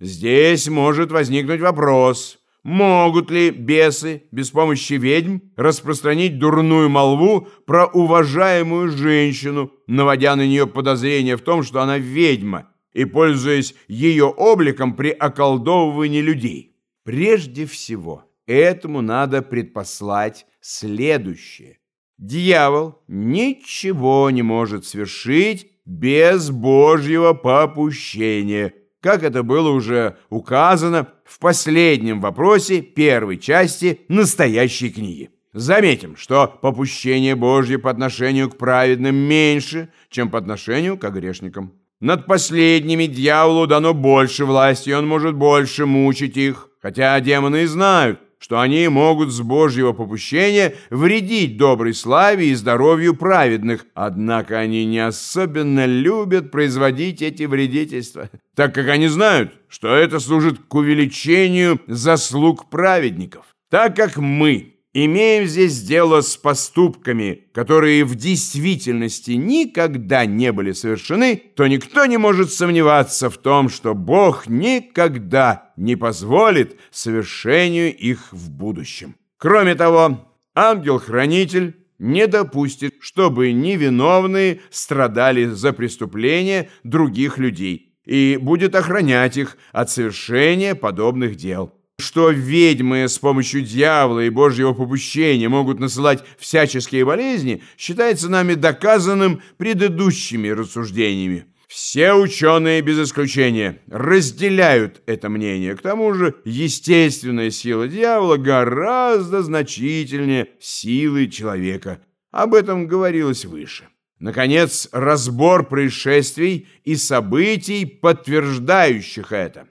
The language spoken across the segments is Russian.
Здесь может возникнуть вопрос, могут ли бесы без помощи ведьм распространить дурную молву про уважаемую женщину, наводя на нее подозрение в том, что она ведьма, и пользуясь ее обликом при околдовывании людей. Прежде всего, этому надо предпослать следующее. Дьявол ничего не может свершить без Божьего попущения, как это было уже указано в последнем вопросе первой части настоящей книги. Заметим, что попущение Божье по отношению к праведным меньше, чем по отношению к грешникам. Над последними дьяволу дано больше власти, и он может больше мучить их, хотя демоны и знают, что они могут с Божьего попущения вредить доброй славе и здоровью праведных, однако они не особенно любят производить эти вредительства, так как они знают, что это служит к увеличению заслуг праведников. Так как мы имеем здесь дело с поступками, которые в действительности никогда не были совершены, то никто не может сомневаться в том, что Бог никогда не позволит совершению их в будущем. Кроме того, ангел-хранитель не допустит, чтобы невиновные страдали за преступления других людей и будет охранять их от совершения подобных дел что ведьмы с помощью дьявола и божьего попущения могут насылать всяческие болезни, считается нами доказанным предыдущими рассуждениями. Все ученые без исключения разделяют это мнение. К тому же естественная сила дьявола гораздо значительнее силы человека. Об этом говорилось выше. Наконец, разбор происшествий и событий, подтверждающих это.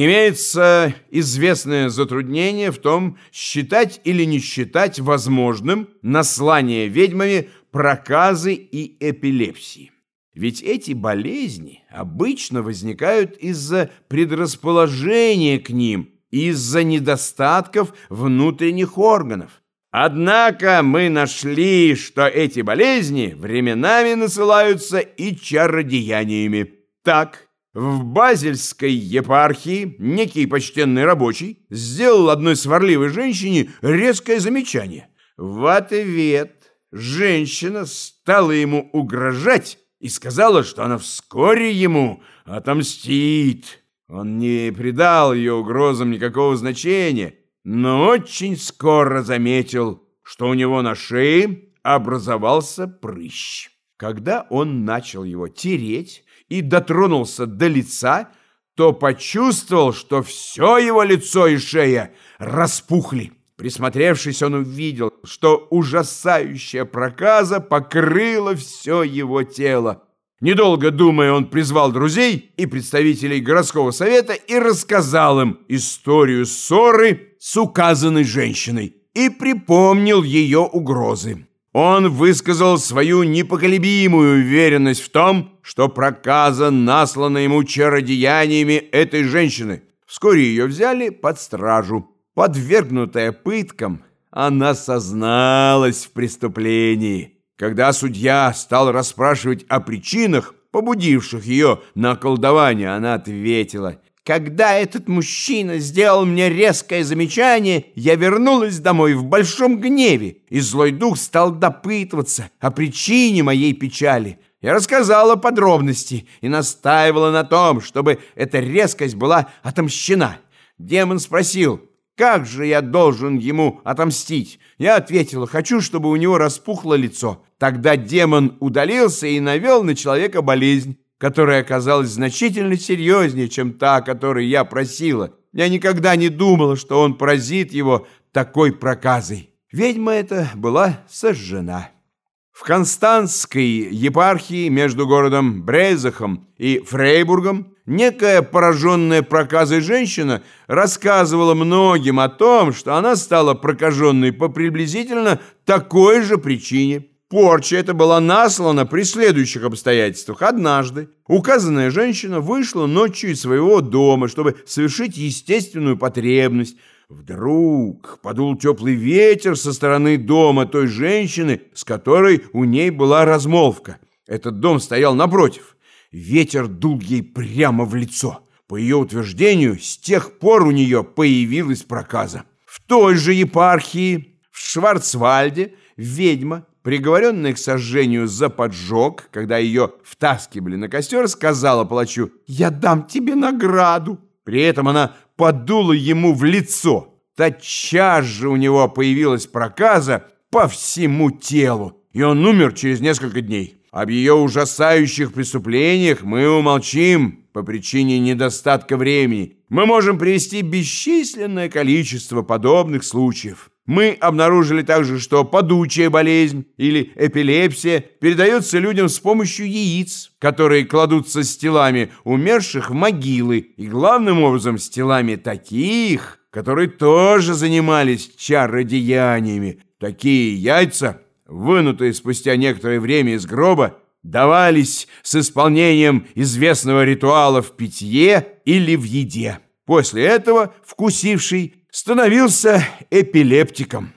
Имеется известное затруднение в том, считать или не считать возможным наслание ведьмами проказы и эпилепсии. Ведь эти болезни обычно возникают из-за предрасположения к ним, из-за недостатков внутренних органов. Однако мы нашли, что эти болезни временами насылаются и чародеяниями. Так, в Базельской епархии некий почтенный рабочий сделал одной сварливой женщине резкое замечание. В ответ женщина стала ему угрожать и сказала, что она вскоре ему отомстит. Он не придал ее угрозам никакого значения, но очень скоро заметил, что у него на шее образовался прыщ. Когда он начал его тереть, и дотронулся до лица, то почувствовал, что все его лицо и шея распухли. Присмотревшись, он увидел, что ужасающая проказа покрыла все его тело. Недолго думая, он призвал друзей и представителей городского совета и рассказал им историю ссоры с указанной женщиной и припомнил ее угрозы. Он высказал свою непоколебимую уверенность в том, что проказа наслана ему чародеяниями этой женщины. Вскоре ее взяли под стражу. Подвергнутая пыткам, она созналась в преступлении. Когда судья стал расспрашивать о причинах, побудивших ее на колдование, она ответила – когда этот мужчина сделал мне резкое замечание, я вернулась домой в большом гневе, и злой дух стал допытываться о причине моей печали. Я рассказала подробности и настаивала на том, чтобы эта резкость была отомщена. Демон спросил, как же я должен ему отомстить? Я ответила, хочу, чтобы у него распухло лицо. Тогда демон удалился и навел на человека болезнь которая оказалась значительно серьезнее, чем та, о которой я просила. Я никогда не думала, что он поразит его такой проказой. Ведьма эта была сожжена. В Константской епархии между городом Брейзахом и Фрейбургом некая пораженная проказой женщина рассказывала многим о том, что она стала прокаженной по приблизительно такой же причине – Порча эта была наслана при следующих обстоятельствах. Однажды указанная женщина вышла ночью из своего дома, чтобы совершить естественную потребность. Вдруг подул теплый ветер со стороны дома той женщины, с которой у ней была размолвка. Этот дом стоял напротив. Ветер дул ей прямо в лицо. По ее утверждению, с тех пор у нее появилась проказа. В той же епархии, в Шварцвальде, ведьма, приговоренная к сожжению за поджог, когда ее втаскивали на костер, сказала палачу «Я дам тебе награду». При этом она подула ему в лицо. Тотчас же у него появилась проказа по всему телу, и он умер через несколько дней. Об ее ужасающих преступлениях мы умолчим по причине недостатка времени. Мы можем привести бесчисленное количество подобных случаев. Мы обнаружили также, что подучая болезнь или эпилепсия передается людям с помощью яиц, которые кладутся с телами умерших в могилы, и главным образом с телами таких, которые тоже занимались чародеяниями. Такие яйца вынутые спустя некоторое время из гроба, давались с исполнением известного ритуала в питье или в еде. После этого вкусивший становился эпилептиком.